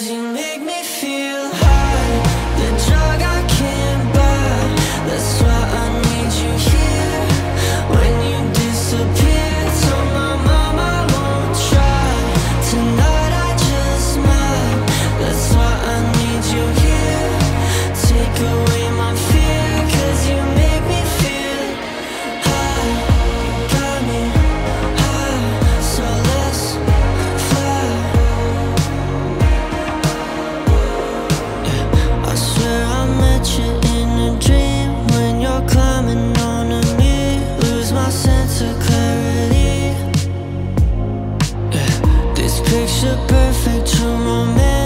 Cause you make me picture perfect true romance.